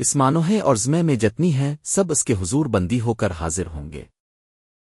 اسمانوہے اور زمے میں جتنی ہیں، سب اس کے حضور بندی ہو کر حاضر ہوں گے۔